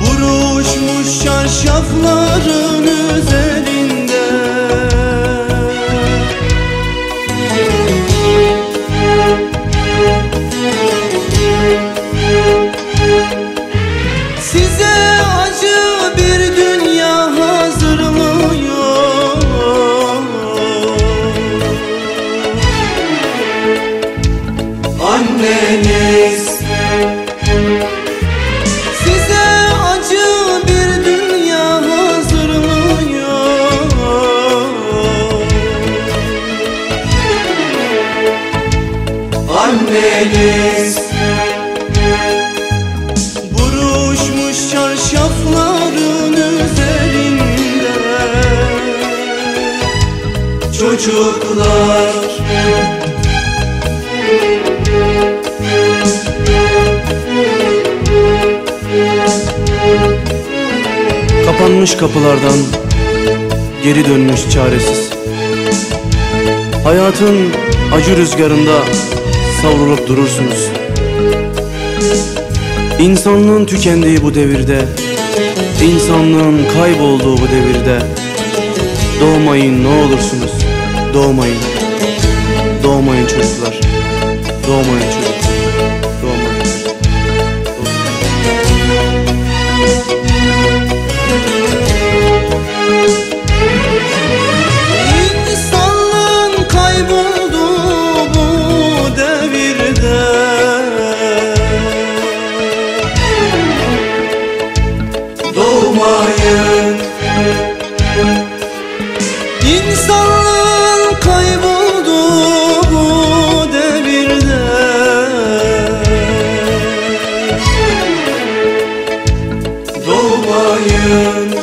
Buruşmuş çarşafların üzerinde. Size acı bir dünya hazırlıyor Anneniz Anneniz Buruşmuş çarşafların üzerinde Çocuklar. Kapanmış kapılardan geri dönmüş çaresiz. Hayatın acı rüzgarında savrulup durursunuz. İnsanlığın tükendiği bu devirde insanlığın kaybolduğu bu devirde Doğmayın ne olursunuz. Doğmayın. Doğmayın çocuklar. Doğmayın çocuklar Doğmayın İnsanlığın kaybolduğu bu devirde. Doğmayın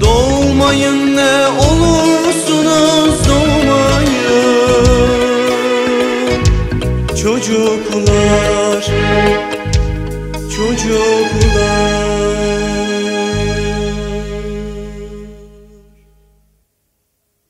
Doğmayın ne olursunuz doğmayın. Çocuklar çocuklar.